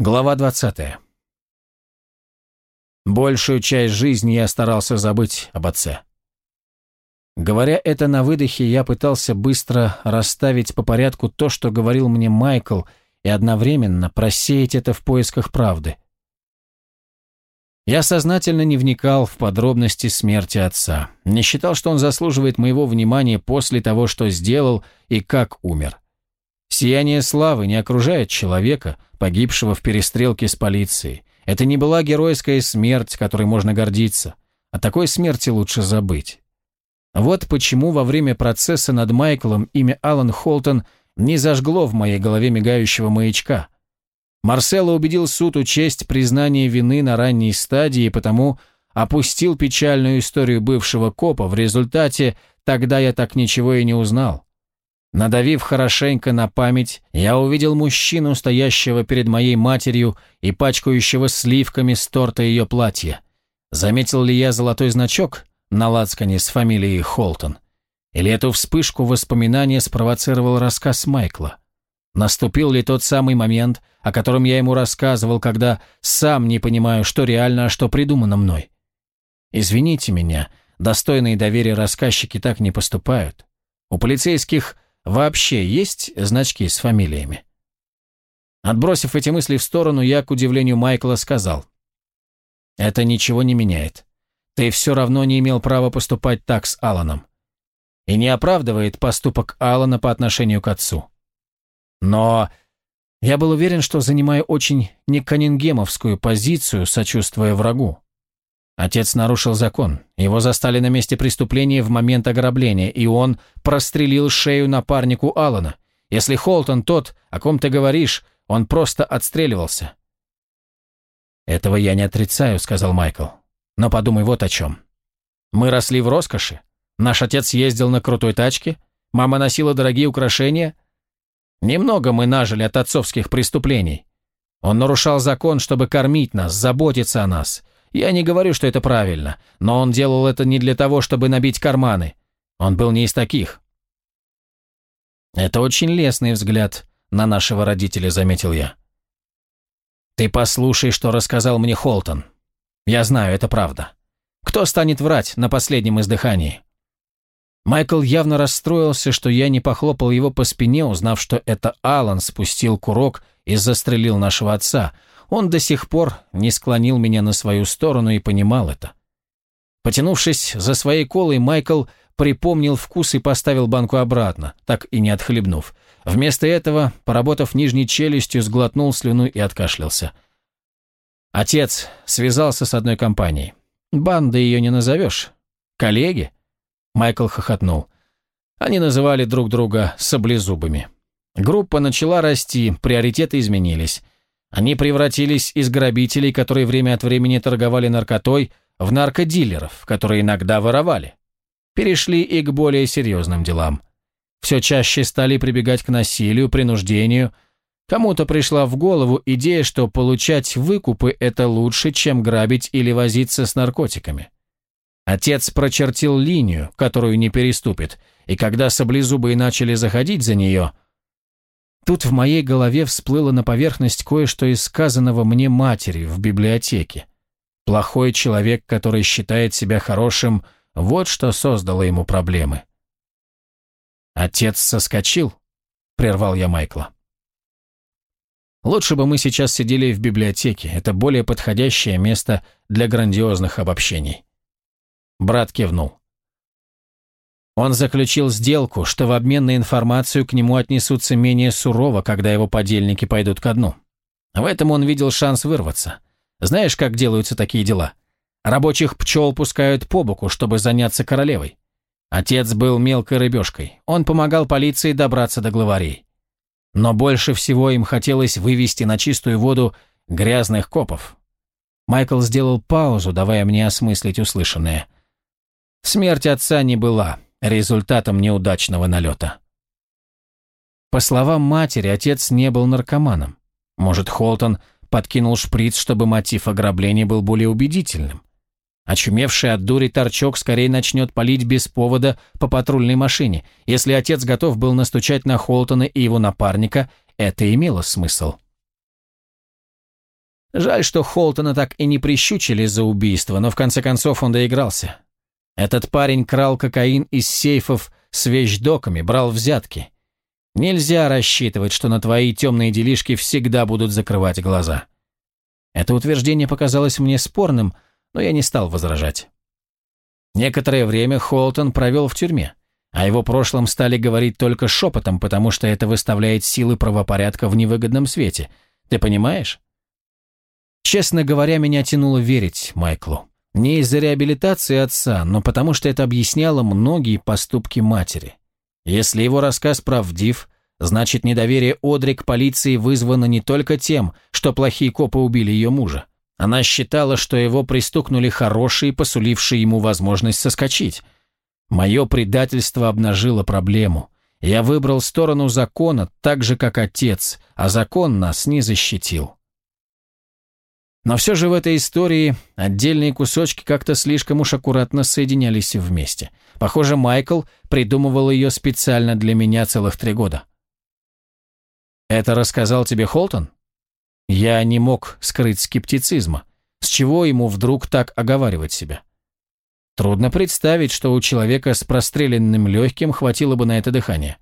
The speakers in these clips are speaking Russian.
Глава 20. Большую часть жизни я старался забыть об отце. Говоря это на выдохе, я пытался быстро расставить по порядку то, что говорил мне Майкл, и одновременно просеять это в поисках правды. Я сознательно не вникал в подробности смерти отца, не считал, что он заслуживает моего внимания после того, что сделал и как умер. Сияние славы не окружает человека, погибшего в перестрелке с полицией. Это не была геройская смерть, которой можно гордиться. О такой смерти лучше забыть. Вот почему во время процесса над Майклом имя Алан Холтон не зажгло в моей голове мигающего маячка. Марсело убедил суд учесть признание вины на ранней стадии, и потому опустил печальную историю бывшего копа. В результате тогда я так ничего и не узнал. Надавив хорошенько на память, я увидел мужчину, стоящего перед моей матерью и пачкающего сливками с торта ее платья. Заметил ли я золотой значок на лацкане с фамилией Холтон? Или эту вспышку воспоминания спровоцировал рассказ Майкла? Наступил ли тот самый момент, о котором я ему рассказывал, когда сам не понимаю, что реально, а что придумано мной? Извините меня, достойные доверия рассказчики так не поступают. У полицейских – Вообще есть значки с фамилиями? Отбросив эти мысли в сторону, я, к удивлению Майкла, сказал. «Это ничего не меняет. Ты все равно не имел права поступать так с Аланом. И не оправдывает поступок Алана по отношению к отцу. Но я был уверен, что занимаю очень неканингемовскую позицию, сочувствуя врагу. Отец нарушил закон. Его застали на месте преступления в момент ограбления, и он прострелил шею напарнику Алана. Если Холтон тот, о ком ты говоришь, он просто отстреливался. «Этого я не отрицаю», — сказал Майкл. «Но подумай вот о чем. Мы росли в роскоши. Наш отец ездил на крутой тачке, мама носила дорогие украшения. Немного мы нажили от отцовских преступлений. Он нарушал закон, чтобы кормить нас, заботиться о нас, я не говорю, что это правильно, но он делал это не для того, чтобы набить карманы. Он был не из таких. Это очень лестный взгляд на нашего родителя, заметил я. Ты послушай, что рассказал мне Холтон. Я знаю, это правда. Кто станет врать на последнем издыхании? Майкл явно расстроился, что я не похлопал его по спине, узнав, что это Алан спустил курок и застрелил нашего отца, он до сих пор не склонил меня на свою сторону и понимал это. Потянувшись за своей колой, Майкл припомнил вкус и поставил банку обратно, так и не отхлебнув. Вместо этого, поработав нижней челюстью, сглотнул слюну и откашлялся. Отец связался с одной компанией. Банда ее не назовешь. Коллеги? Майкл хохотнул. Они называли друг друга саблезубами. Группа начала расти, приоритеты изменились. Они превратились из грабителей, которые время от времени торговали наркотой, в наркодилеров, которые иногда воровали. Перешли и к более серьезным делам. Все чаще стали прибегать к насилию, принуждению. Кому-то пришла в голову идея, что получать выкупы – это лучше, чем грабить или возиться с наркотиками. Отец прочертил линию, которую не переступит, и когда саблезубые начали заходить за нее – Тут в моей голове всплыло на поверхность кое-что из сказанного мне матери в библиотеке. Плохой человек, который считает себя хорошим, вот что создало ему проблемы. «Отец соскочил?» — прервал я Майкла. «Лучше бы мы сейчас сидели в библиотеке, это более подходящее место для грандиозных обобщений». Брат кивнул. Он заключил сделку, что в обмен на информацию к нему отнесутся менее сурово, когда его подельники пойдут ко дну. В этом он видел шанс вырваться. Знаешь, как делаются такие дела? Рабочих пчел пускают по боку, чтобы заняться королевой. Отец был мелкой рыбешкой. Он помогал полиции добраться до главарей. Но больше всего им хотелось вывести на чистую воду грязных копов. Майкл сделал паузу, давая мне осмыслить услышанное. Смерть отца не была результатом неудачного налета. По словам матери, отец не был наркоманом. Может, Холтон подкинул шприц, чтобы мотив ограбления был более убедительным. Очумевший от дури торчок скорее начнет палить без повода по патрульной машине. Если отец готов был настучать на Холтона и его напарника, это имело смысл. Жаль, что Холтона так и не прищучили за убийство, но в конце концов он доигрался. Этот парень крал кокаин из сейфов с вещдоками, брал взятки. Нельзя рассчитывать, что на твои темные делишки всегда будут закрывать глаза. Это утверждение показалось мне спорным, но я не стал возражать. Некоторое время Холтон провел в тюрьме. О его прошлом стали говорить только шепотом, потому что это выставляет силы правопорядка в невыгодном свете. Ты понимаешь? Честно говоря, меня тянуло верить Майклу. Не из-за реабилитации отца, но потому что это объясняло многие поступки матери. Если его рассказ правдив, значит недоверие Одри к полиции вызвано не только тем, что плохие копы убили ее мужа. Она считала, что его пристукнули хорошие, посулившие ему возможность соскочить – Мое предательство обнажило проблему. Я выбрал сторону закона так же, как отец, а закон нас не защитил. Но все же в этой истории отдельные кусочки как-то слишком уж аккуратно соединялись вместе. Похоже, Майкл придумывал ее специально для меня целых три года. «Это рассказал тебе Холтон?» Я не мог скрыть скептицизма. С чего ему вдруг так оговаривать себя? Трудно представить, что у человека с простреленным легким хватило бы на это дыхание.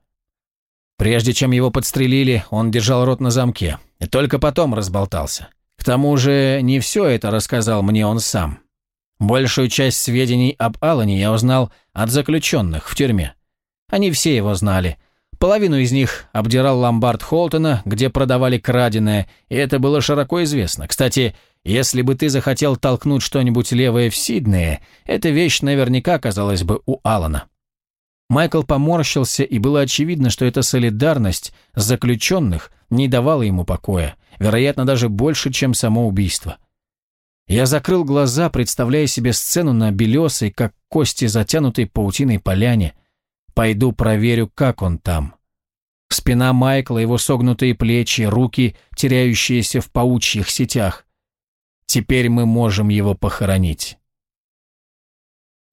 Прежде чем его подстрелили, он держал рот на замке, и только потом разболтался. Тому же не все это рассказал мне он сам. Большую часть сведений об Алане я узнал от заключенных в тюрьме. Они все его знали. Половину из них обдирал ломбард Холтона, где продавали краденое, и это было широко известно. Кстати, если бы ты захотел толкнуть что-нибудь левое в Сиднее, эта вещь наверняка оказалась бы у Алана. Майкл поморщился, и было очевидно, что эта солидарность заключенных не давала ему покоя, вероятно, даже больше, чем само убийство. Я закрыл глаза, представляя себе сцену на белесой, как кости затянутой паутиной поляне. Пойду проверю, как он там. Спина Майкла, его согнутые плечи, руки, теряющиеся в паучьих сетях. Теперь мы можем его похоронить.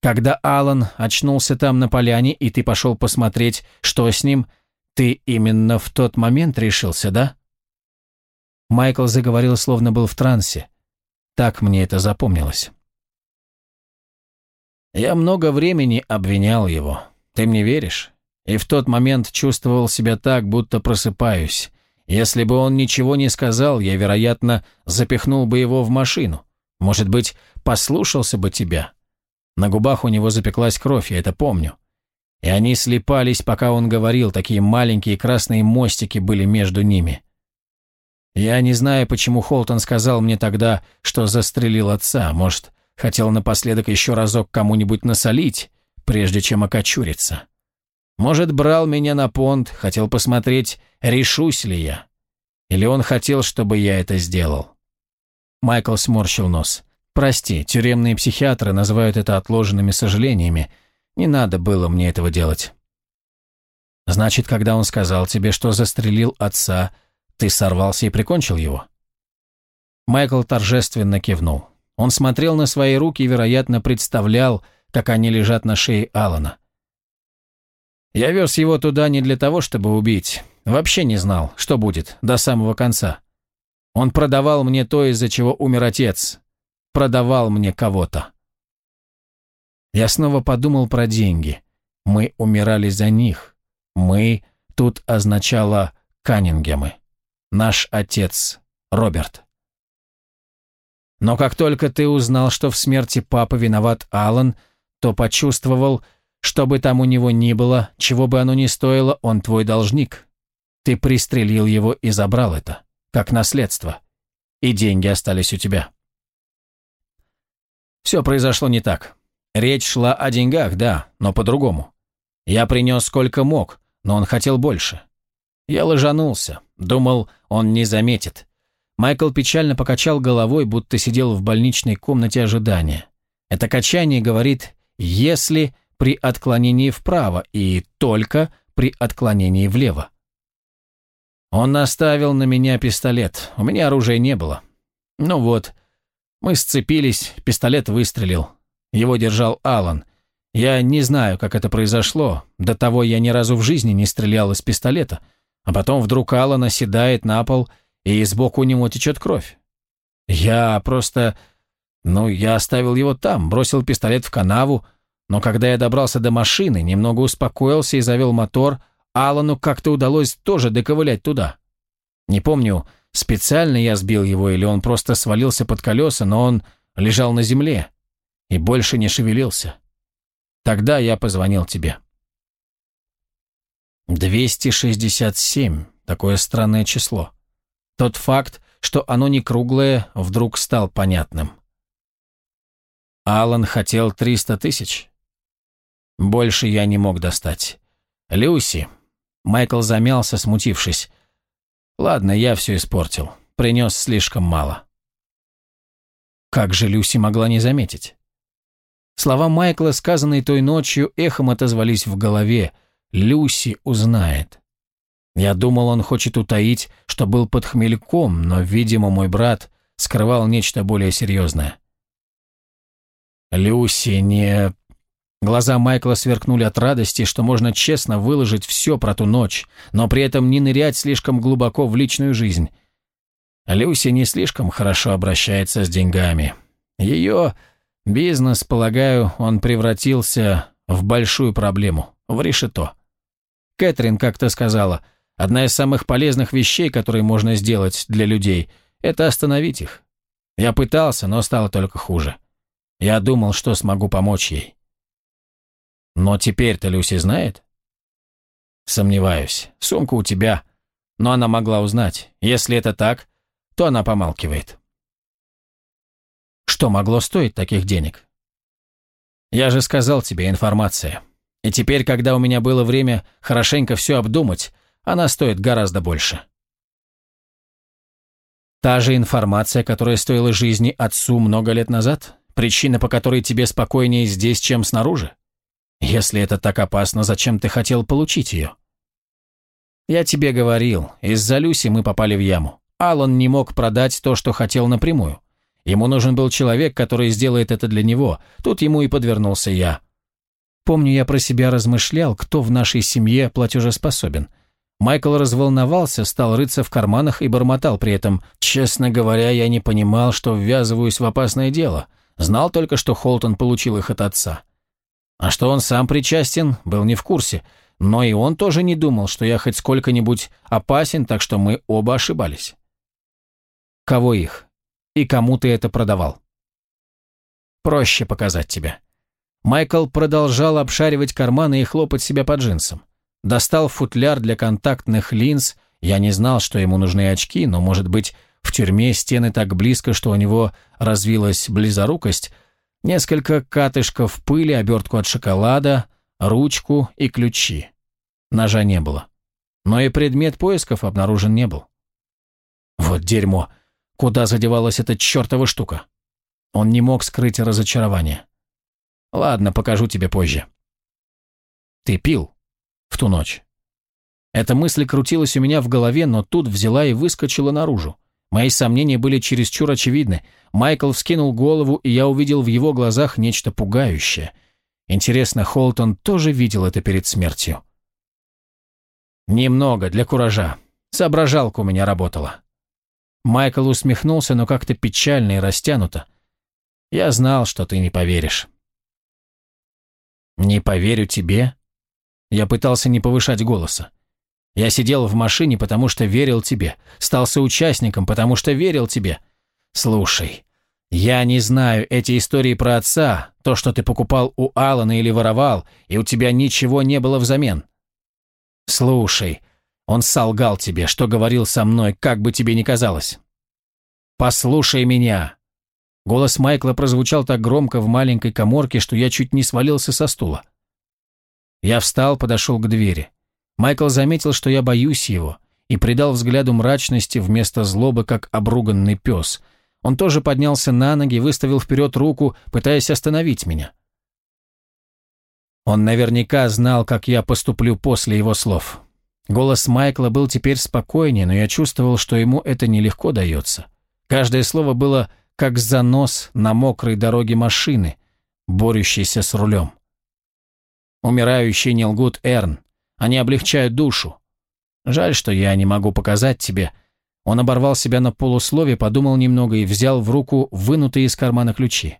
Когда Алан очнулся там на поляне, и ты пошел посмотреть, что с ним, ты именно в тот момент решился, да? Майкл заговорил, словно был в трансе. Так мне это запомнилось. Я много времени обвинял его. Ты мне веришь? И в тот момент чувствовал себя так, будто просыпаюсь. Если бы он ничего не сказал, я, вероятно, запихнул бы его в машину. Может быть, послушался бы тебя. На губах у него запеклась кровь, я это помню. И они слепались, пока он говорил, такие маленькие красные мостики были между ними. Я не знаю, почему Холтон сказал мне тогда, что застрелил отца. Может, хотел напоследок еще разок кому-нибудь насолить, прежде чем окочуриться. Может, брал меня на понт, хотел посмотреть, решусь ли я. Или он хотел, чтобы я это сделал. Майкл сморщил нос. «Прости, тюремные психиатры называют это отложенными сожалениями. Не надо было мне этого делать». «Значит, когда он сказал тебе, что застрелил отца, ты сорвался и прикончил его?» Майкл торжественно кивнул. Он смотрел на свои руки и, вероятно, представлял, как они лежат на шее Алана. Я вез его туда не для того, чтобы убить. Вообще не знал, что будет до самого конца. Он продавал мне то, из-за чего умер отец. Продавал мне кого-то. Я снова подумал про деньги. Мы умирали за них. Мы тут означало Каннингемы. Наш отец, Роберт. Но как только ты узнал, что в смерти папы виноват Алан, то почувствовал, что бы там у него ни было, чего бы оно ни стоило, он твой должник. Ты пристрелил его и забрал это, как наследство. И деньги остались у тебя. Все произошло не так. Речь шла о деньгах, да, но по-другому. Я принес сколько мог, но он хотел больше. Я ложанулся, думал, он не заметит. Майкл печально покачал головой, будто сидел в больничной комнате ожидания. Это качание говорит «если», при отклонении вправо и только при отклонении влево. Он наставил на меня пистолет. У меня оружия не было. Ну вот, мы сцепились, пистолет выстрелил. Его держал Алан. Я не знаю, как это произошло. До того я ни разу в жизни не стрелял из пистолета. А потом вдруг Алан оседает на пол, и сбоку у него течет кровь. Я просто... Ну, я оставил его там, бросил пистолет в канаву, но когда я добрался до машины, немного успокоился и завел мотор, Алану как-то удалось тоже доковылять туда. Не помню, специально я сбил его или он просто свалился под колеса, но он лежал на земле и больше не шевелился. Тогда я позвонил тебе. 267. Такое странное число. Тот факт, что оно не круглое, вдруг стал понятным. Алан хотел 300 тысяч. Больше я не мог достать. Люси. Майкл замялся, смутившись. Ладно, я все испортил. Принес слишком мало. Как же Люси могла не заметить? Слова Майкла, сказанные той ночью, эхом отозвались в голове. Люси узнает. Я думал, он хочет утаить, что был под хмельком, но, видимо, мой брат скрывал нечто более серьезное. Люси не... Глаза Майкла сверкнули от радости, что можно честно выложить все про ту ночь, но при этом не нырять слишком глубоко в личную жизнь. Люси не слишком хорошо обращается с деньгами. Ее бизнес, полагаю, он превратился в большую проблему, в решето. Кэтрин как-то сказала, одна из самых полезных вещей, которые можно сделать для людей, это остановить их. Я пытался, но стало только хуже. Я думал, что смогу помочь ей. Но теперь-то Люси знает? Сомневаюсь. Сумка у тебя. Но она могла узнать. Если это так, то она помалкивает. Что могло стоить таких денег? Я же сказал тебе информация. И теперь, когда у меня было время хорошенько все обдумать, она стоит гораздо больше. Та же информация, которая стоила жизни отцу много лет назад? Причина, по которой тебе спокойнее здесь, чем снаружи? Если это так опасно, зачем ты хотел получить ее? Я тебе говорил, из-за Люси мы попали в яму. Алан не мог продать то, что хотел напрямую. Ему нужен был человек, который сделает это для него. Тут ему и подвернулся я. Помню, я про себя размышлял, кто в нашей семье платежеспособен. Майкл разволновался, стал рыться в карманах и бормотал при этом. Честно говоря, я не понимал, что ввязываюсь в опасное дело. Знал только, что Холтон получил их от отца. А что он сам причастен, был не в курсе. Но и он тоже не думал, что я хоть сколько-нибудь опасен, так что мы оба ошибались. Кого их? И кому ты это продавал? Проще показать тебе. Майкл продолжал обшаривать карманы и хлопать себя по джинсам. Достал футляр для контактных линз. Я не знал, что ему нужны очки, но, может быть, в тюрьме стены так близко, что у него развилась близорукость, несколько катышков пыли, обертку от шоколада, ручку и ключи. Ножа не было. Но и предмет поисков обнаружен не был. Вот дерьмо. Куда задевалась эта чертова штука? Он не мог скрыть разочарование. Ладно, покажу тебе позже. Ты пил в ту ночь. Эта мысль крутилась у меня в голове, но тут взяла и выскочила наружу. Мои сомнения были чересчур очевидны. Майкл вскинул голову, и я увидел в его глазах нечто пугающее. Интересно, Холтон тоже видел это перед смертью? Немного, для куража. Соображалка у меня работала. Майкл усмехнулся, но как-то печально и растянуто. Я знал, что ты не поверишь. Не поверю тебе? Я пытался не повышать голоса. Я сидел в машине, потому что верил тебе. Стал соучастником, потому что верил тебе. Слушай, я не знаю эти истории про отца, то, что ты покупал у Алана или воровал, и у тебя ничего не было взамен. Слушай, он солгал тебе, что говорил со мной, как бы тебе ни казалось. Послушай меня. Голос Майкла прозвучал так громко в маленькой коморке, что я чуть не свалился со стула. Я встал, подошел к двери. Майкл заметил, что я боюсь его, и придал взгляду мрачности вместо злобы, как обруганный пес. Он тоже поднялся на ноги, выставил вперед руку, пытаясь остановить меня. Он наверняка знал, как я поступлю после его слов. Голос Майкла был теперь спокойнее, но я чувствовал, что ему это нелегко дается. Каждое слово было как занос на мокрой дороге машины, борющейся с рулем. Умирающие не лгут, Эрн. Они облегчают душу. Жаль, что я не могу показать тебе. Он оборвал себя на полуслове, подумал немного и взял в руку вынутые из кармана ключи.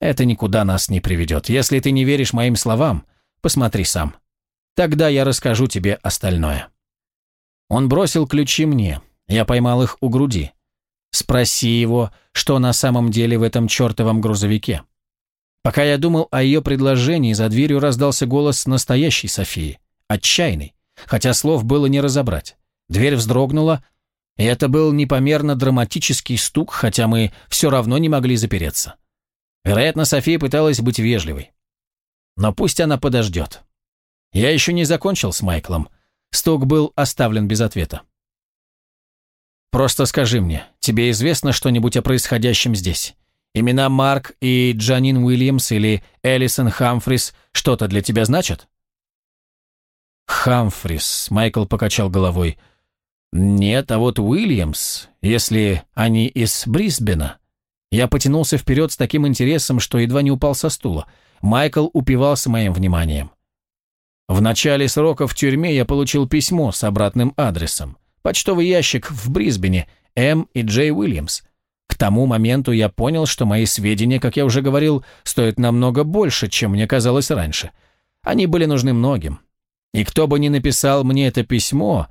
«Это никуда нас не приведет. Если ты не веришь моим словам, посмотри сам. Тогда я расскажу тебе остальное». Он бросил ключи мне. Я поймал их у груди. Спроси его, что на самом деле в этом чертовом грузовике. Пока я думал о ее предложении, за дверью раздался голос настоящей Софии, отчаянный, хотя слов было не разобрать. Дверь вздрогнула, и это был непомерно драматический стук, хотя мы все равно не могли запереться. Вероятно, София пыталась быть вежливой. Но пусть она подождет. Я еще не закончил с Майклом. Стук был оставлен без ответа. «Просто скажи мне, тебе известно что-нибудь о происходящем здесь? Имена Марк и Джанин Уильямс или Элисон Хамфрис что-то для тебя значат?» «Хамфрис», — Майкл покачал головой. «Нет, а вот Уильямс, если они из Брисбена». Я потянулся вперед с таким интересом, что едва не упал со стула. Майкл упивался моим вниманием. В начале срока в тюрьме я получил письмо с обратным адресом. Почтовый ящик в Брисбене, М и Джей Уильямс. К тому моменту я понял, что мои сведения, как я уже говорил, стоят намного больше, чем мне казалось раньше. Они были нужны многим. И кто бы ни написал мне это письмо,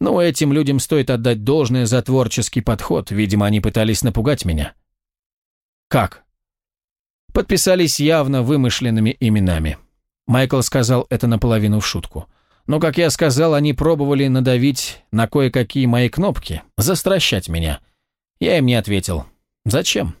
ну, этим людям стоит отдать должное за творческий подход, видимо, они пытались напугать меня. Как? Подписались явно вымышленными именами. Майкл сказал это наполовину в шутку. Но, как я сказал, они пробовали надавить на кое-какие мои кнопки, застращать меня. Я им не ответил. Зачем?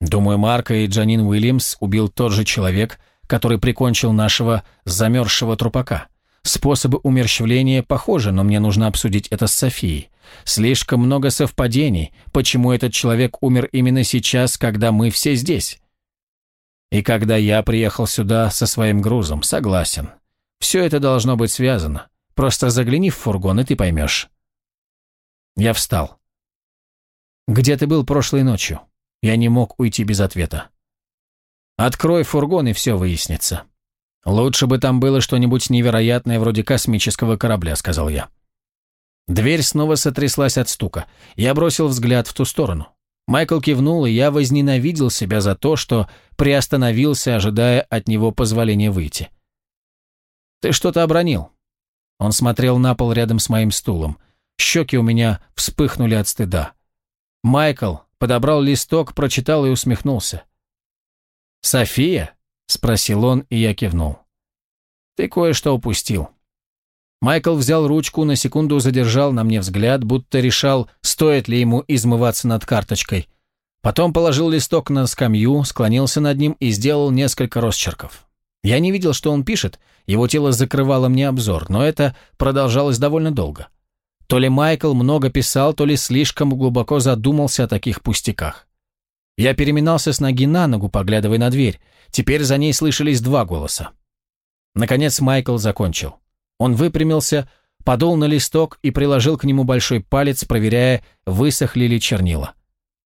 Думаю, Марка и Джанин Уильямс убил тот же человек, который прикончил нашего замерзшего трупака. Способы умерщвления похожи, но мне нужно обсудить это с Софией. Слишком много совпадений, почему этот человек умер именно сейчас, когда мы все здесь. И когда я приехал сюда со своим грузом, согласен. Все это должно быть связано. Просто загляни в фургон, и ты поймешь. Я встал. «Где ты был прошлой ночью?» Я не мог уйти без ответа. «Открой фургон, и все выяснится». «Лучше бы там было что-нибудь невероятное вроде космического корабля», — сказал я. Дверь снова сотряслась от стука. Я бросил взгляд в ту сторону. Майкл кивнул, и я возненавидел себя за то, что приостановился, ожидая от него позволения выйти. «Ты что-то обронил?» Он смотрел на пол рядом с моим стулом. Щеки у меня вспыхнули от стыда. Майкл подобрал листок, прочитал и усмехнулся. «София?» — спросил он, и я кивнул. «Ты кое-что упустил». Майкл взял ручку, на секунду задержал на мне взгляд, будто решал, стоит ли ему измываться над карточкой. Потом положил листок на скамью, склонился над ним и сделал несколько росчерков. Я не видел, что он пишет, его тело закрывало мне обзор, но это продолжалось довольно долго. То ли Майкл много писал, то ли слишком глубоко задумался о таких пустяках. Я переминался с ноги на ногу, поглядывая на дверь. Теперь за ней слышались два голоса. Наконец Майкл закончил. Он выпрямился, подул на листок и приложил к нему большой палец, проверяя, высохли ли чернила.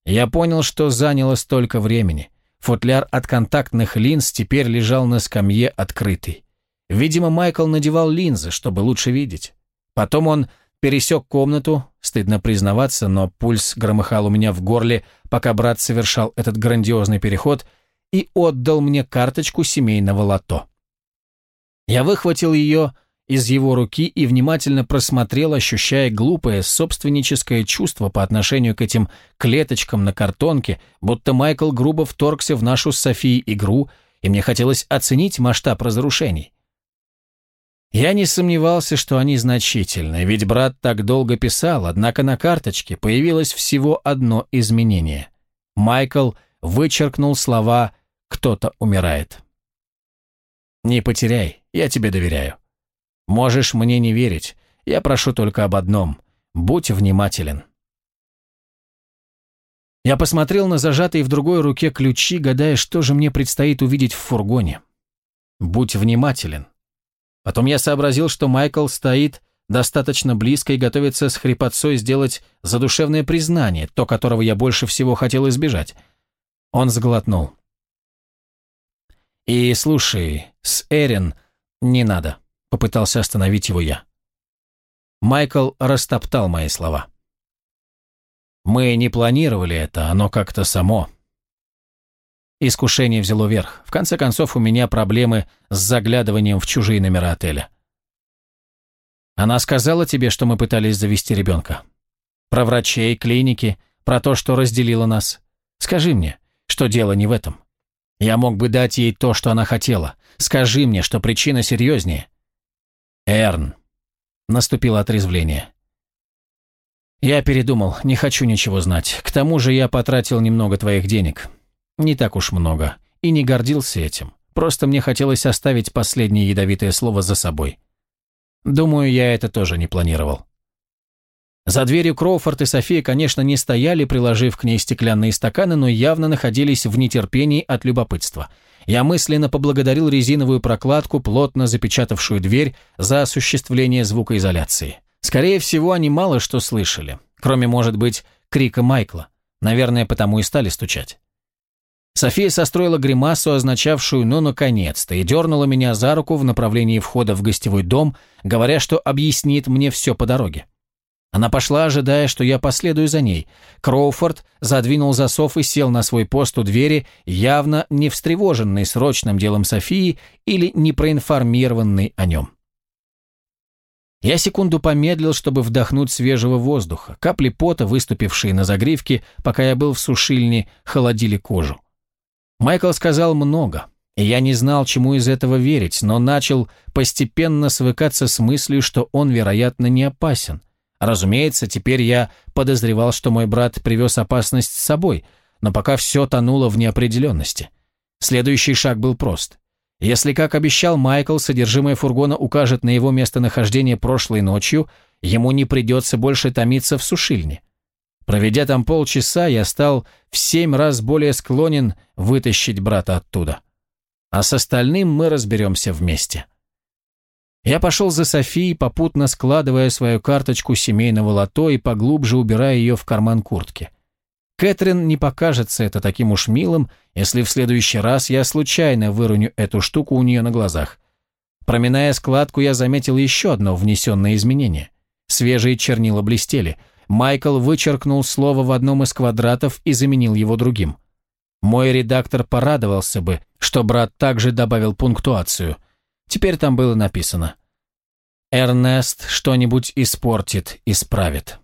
Я понял, что заняло столько времени. Футляр от контактных линз теперь лежал на скамье открытый. Видимо, Майкл надевал линзы, чтобы лучше видеть. Потом он пересек комнату, стыдно признаваться, но пульс громыхал у меня в горле, пока брат совершал этот грандиозный переход, и отдал мне карточку семейного лото. Я выхватил ее из его руки и внимательно просмотрел, ощущая глупое собственническое чувство по отношению к этим клеточкам на картонке, будто Майкл грубо вторгся в нашу с Софией игру, и мне хотелось оценить масштаб разрушений. Я не сомневался, что они значительны, ведь брат так долго писал, однако на карточке появилось всего одно изменение. Майкл вычеркнул слова «кто-то умирает». «Не потеряй, я тебе доверяю». Можешь мне не верить. Я прошу только об одном. Будь внимателен. Я посмотрел на зажатые в другой руке ключи, гадая, что же мне предстоит увидеть в фургоне. Будь внимателен. Потом я сообразил, что Майкл стоит достаточно близко и готовится с хрипотцой сделать задушевное признание, то, которого я больше всего хотел избежать. Он сглотнул. «И слушай, с Эрин не надо. Попытался остановить его я. Майкл растоптал мои слова. Мы не планировали это, оно как-то само. Искушение взяло верх. В конце концов, у меня проблемы с заглядыванием в чужие номера отеля. Она сказала тебе, что мы пытались завести ребенка. Про врачей, клиники, про то, что разделило нас. Скажи мне, что дело не в этом. Я мог бы дать ей то, что она хотела. Скажи мне, что причина серьезнее. Эрн. Наступило отрезвление. Я передумал, не хочу ничего знать. К тому же я потратил немного твоих денег. Не так уж много. И не гордился этим. Просто мне хотелось оставить последнее ядовитое слово за собой. Думаю, я это тоже не планировал. За дверью Кроуфорд и София, конечно, не стояли, приложив к ней стеклянные стаканы, но явно находились в нетерпении от любопытства. Я мысленно поблагодарил резиновую прокладку, плотно запечатавшую дверь, за осуществление звукоизоляции. Скорее всего, они мало что слышали, кроме, может быть, крика Майкла. Наверное, потому и стали стучать. София состроила гримасу, означавшую «ну, наконец-то», и дернула меня за руку в направлении входа в гостевой дом, говоря, что объяснит мне все по дороге. Она пошла, ожидая, что я последую за ней. Кроуфорд задвинул засов и сел на свой пост у двери, явно не встревоженный срочным делом Софии или не проинформированный о нем. Я секунду помедлил, чтобы вдохнуть свежего воздуха. Капли пота, выступившие на загривке, пока я был в сушильне, холодили кожу. Майкл сказал много, и я не знал, чему из этого верить, но начал постепенно свыкаться с мыслью, что он, вероятно, не опасен. Разумеется, теперь я подозревал, что мой брат привез опасность с собой, но пока все тонуло в неопределенности. Следующий шаг был прост. Если, как обещал Майкл, содержимое фургона укажет на его местонахождение прошлой ночью, ему не придется больше томиться в сушильне. Проведя там полчаса, я стал в семь раз более склонен вытащить брата оттуда. А с остальным мы разберемся вместе. Я пошел за Софией, попутно складывая свою карточку семейного лото и поглубже убирая ее в карман куртки. Кэтрин не покажется это таким уж милым, если в следующий раз я случайно выроню эту штуку у нее на глазах. Проминая складку, я заметил еще одно внесенное изменение. Свежие чернила блестели – Майкл вычеркнул слово в одном из квадратов и заменил его другим. Мой редактор порадовался бы, что брат также добавил пунктуацию. Теперь там было написано «Эрнест что-нибудь испортит, исправит».